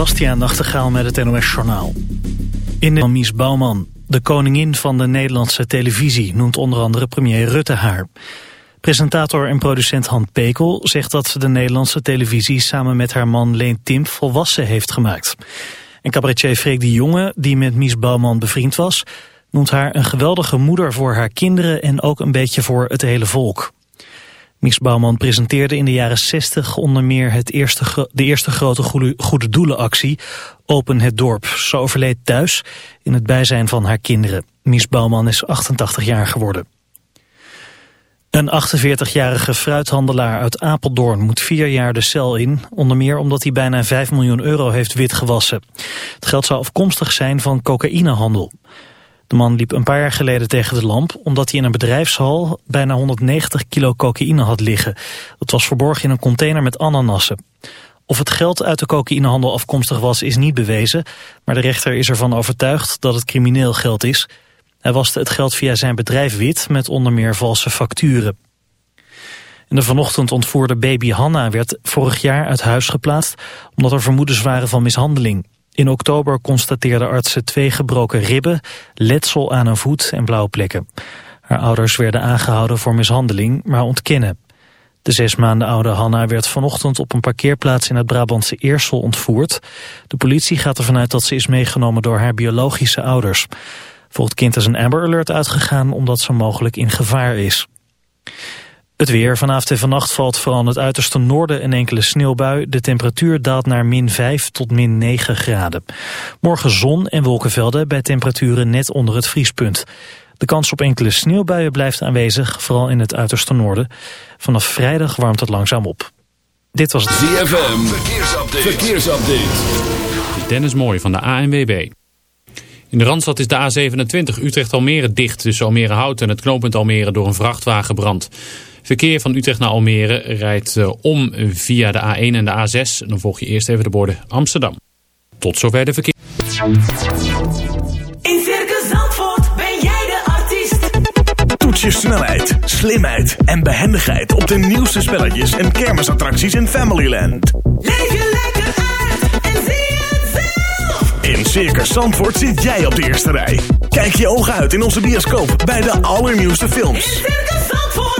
Bastiaan Nachtegaal met het NOS Journaal. In de Mies Bouwman, de koningin van de Nederlandse televisie, noemt onder andere premier Rutte haar. Presentator en producent Han Pekel zegt dat ze de Nederlandse televisie samen met haar man Leen Timp volwassen heeft gemaakt. En cabaretier Freek de Jonge, die met Mies Bouwman bevriend was, noemt haar een geweldige moeder voor haar kinderen en ook een beetje voor het hele volk. Mies Bouwman presenteerde in de jaren 60 onder meer het eerste, de eerste grote goede, doelenactie Open het Dorp. Ze overleed thuis in het bijzijn van haar kinderen. Mies Bouwman is 88 jaar geworden. Een 48-jarige fruithandelaar uit Apeldoorn moet vier jaar de cel in, onder meer omdat hij bijna 5 miljoen euro heeft witgewassen. Het geld zou afkomstig zijn van cocaïnehandel. De man liep een paar jaar geleden tegen de lamp omdat hij in een bedrijfshal bijna 190 kilo cocaïne had liggen. Dat was verborgen in een container met ananassen. Of het geld uit de cocaïnehandel afkomstig was is niet bewezen, maar de rechter is ervan overtuigd dat het crimineel geld is. Hij waste het geld via zijn bedrijf wit met onder meer valse facturen. En de vanochtend ontvoerde baby Hanna werd vorig jaar uit huis geplaatst omdat er vermoedens waren van mishandeling. In oktober constateerden artsen twee gebroken ribben, letsel aan een voet en blauwe plekken. Haar ouders werden aangehouden voor mishandeling, maar ontkennen. De zes maanden oude Hanna werd vanochtend op een parkeerplaats in het Brabantse Eersel ontvoerd. De politie gaat ervan uit dat ze is meegenomen door haar biologische ouders. Voor het kind is een Amber Alert uitgegaan omdat ze mogelijk in gevaar is. Het weer. Vanavond en vannacht valt vooral in het uiterste noorden een enkele sneeuwbui. De temperatuur daalt naar min 5 tot min 9 graden. Morgen zon en wolkenvelden bij temperaturen net onder het vriespunt. De kans op enkele sneeuwbuien blijft aanwezig, vooral in het uiterste noorden. Vanaf vrijdag warmt het langzaam op. Dit was het ZFM. Verkeersupdate. Verkeersupdate. Dennis Mooi van de ANWB. In de Randstad is de A27 Utrecht-Almere dicht tussen Almere Hout en het knooppunt Almere door een vrachtwagenbrand. Verkeer van Utrecht naar Almere rijdt eh, om via de A1 en de A6. Dan volg je eerst even de borden Amsterdam. Tot zover de verkeer. In Circus Zandvoort ben jij de artiest. Toets je snelheid, slimheid en behendigheid op de nieuwste spelletjes en kermisattracties in Familyland. Leef je lekker uit en zie het zelf. In Circus Zandvoort zit jij op de eerste rij. Kijk je ogen uit in onze bioscoop bij de allernieuwste In films. Circus Zandvoort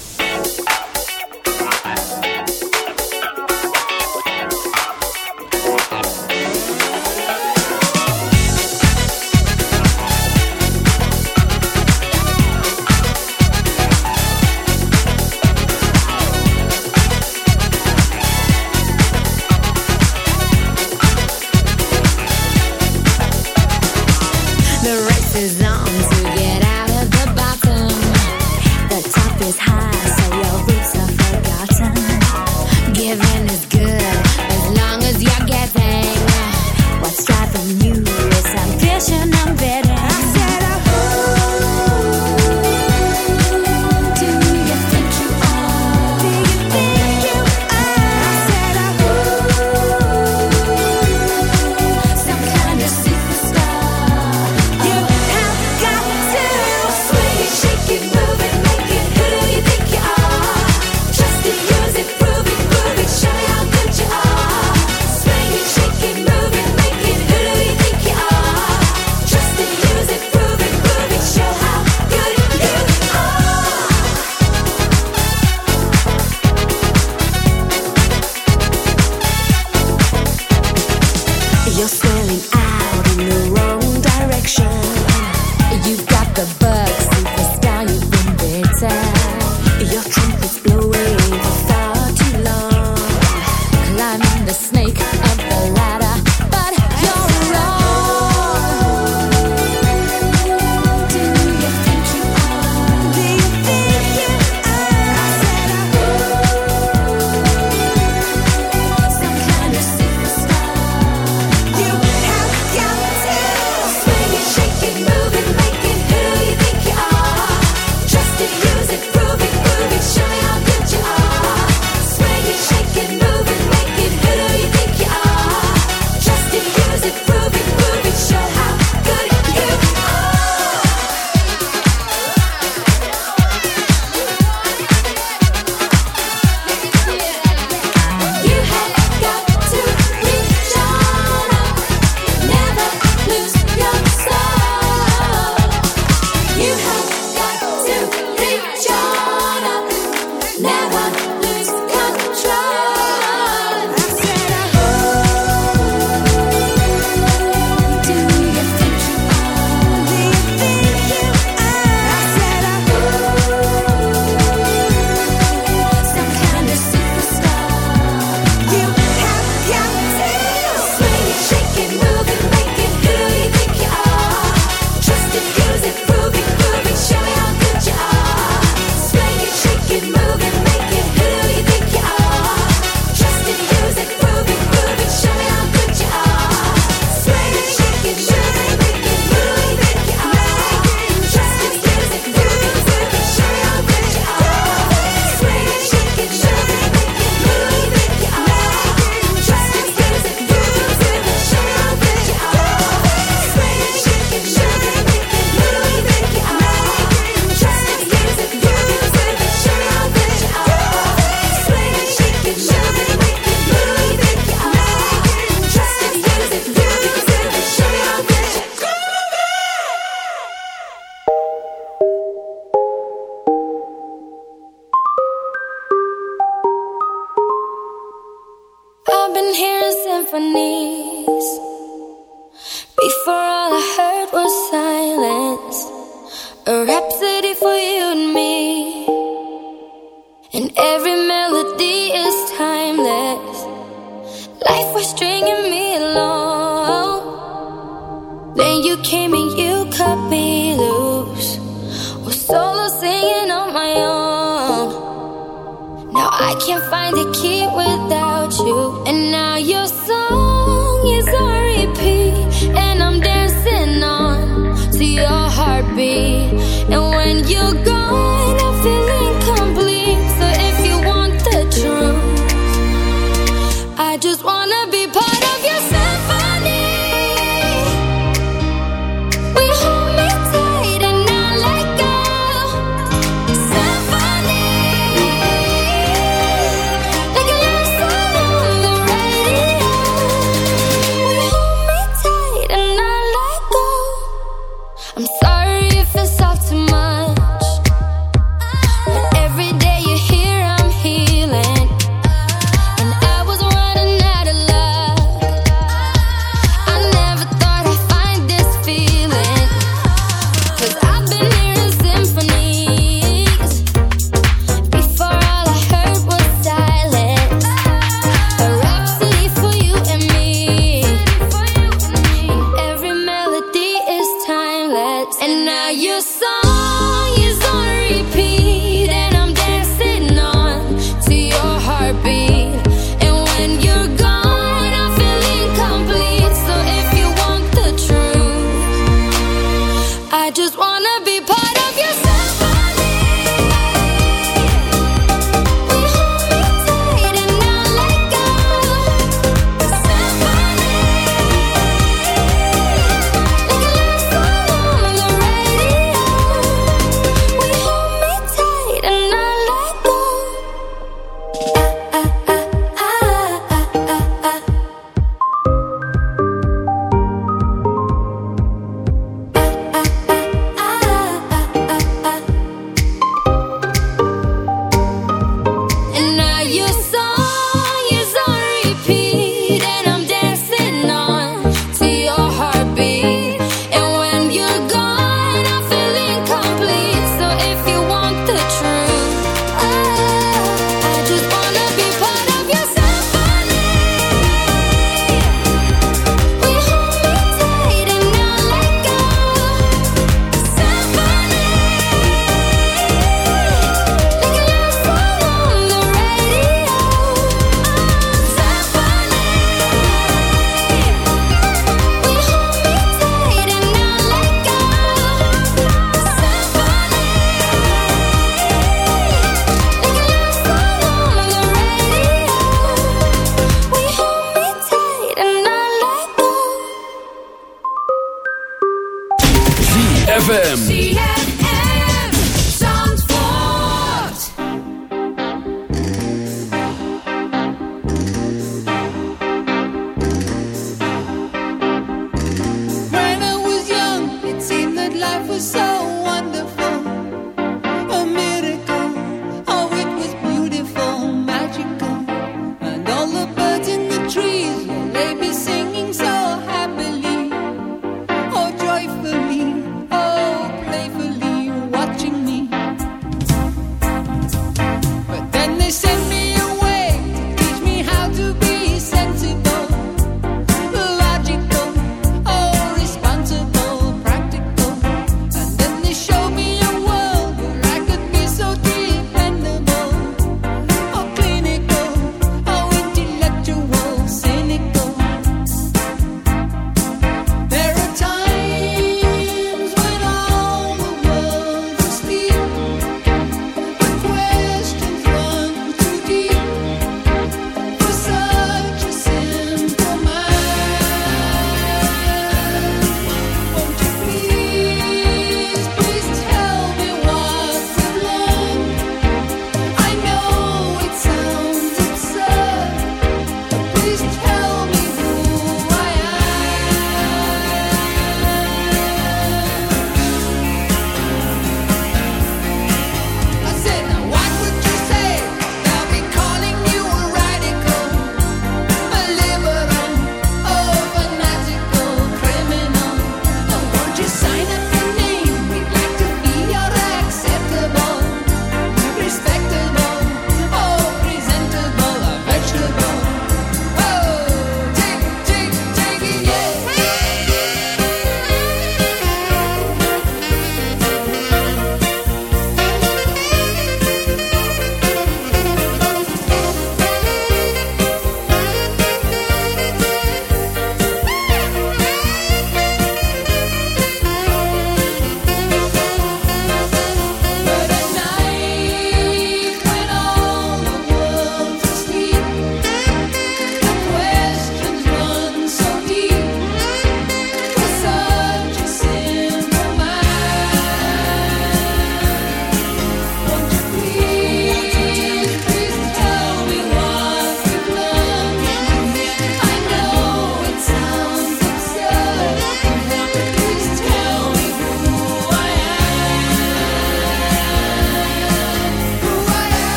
used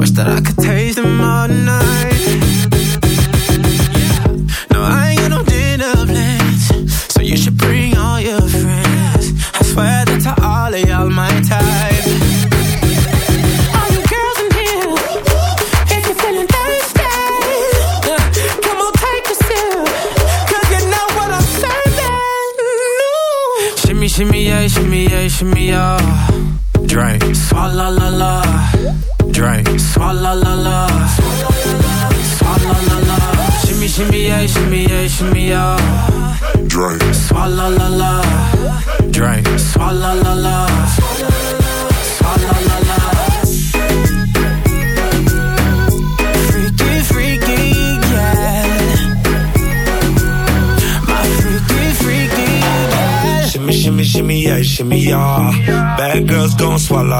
wish that I could taste them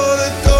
the door.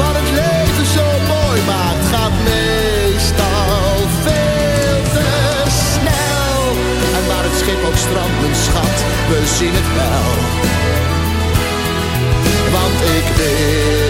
Wat het leven zo mooi maakt, gaat meestal veel te snel. En waar het schip ook strandt, schat, we zien het wel. Want ik wil